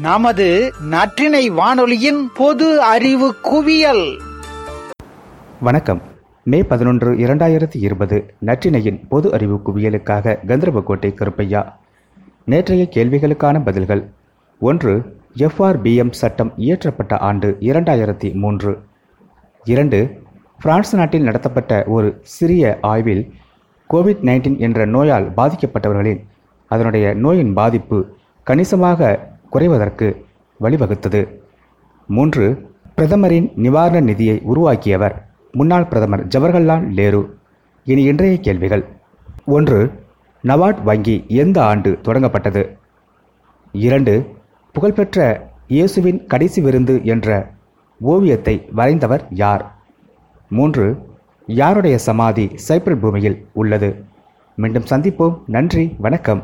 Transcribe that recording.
நமது நற்றினை வானொலியின் பொது அறிவு குவியல். வணக்கம். மே பதினொன்று இரண்டாயிரத்தி இருபது நற்றினையின் பொது அறிவு குவியலுக்காக கந்தரபக்கோட்டை கருப்பையா நேற்றைய கேள்விகளுக்கான பதில்கள். ஒன்று எஃப்ஆர்பிஎம் சட்டம் இயற்றப்பட்ட ஆண்டு இரண்டாயிரத்தி மூன்று. இரண்டு பிரான்ஸ் நாட்டில் நடத்தப்பட்ட ஒரு சிறிய ஆய்வில் கோவிட் நைன்டீன் என்ற நோயால் பாதிக்கப்பட்டவர்களின் அதனுடைய நோயின் பாதிப்பு கணிசமாக குறைவதற்கு வழிவகுத்தது. மூன்று பிரதமரின் நிவாரண நிதியை உருவாக்கியவர் முன்னாள் பிரதமர் ஜவஹர்லால் நேரு. இனி இன்றைய கேள்விகள். ஒன்று நவார்ட் வங்கி எந்த ஆண்டு தொடங்கப்பட்டது? இரண்டு புகழ்பெற்ற இயேசுவின் கடைசி விருந்து என்ற ஓவியத்தை வரைந்தவர் யார்? மூன்று யாருடைய சமாதி சைப்ரல் பூமியில் உள்ளது? மீண்டும் சந்திப்போம். நன்றி வணக்கம்.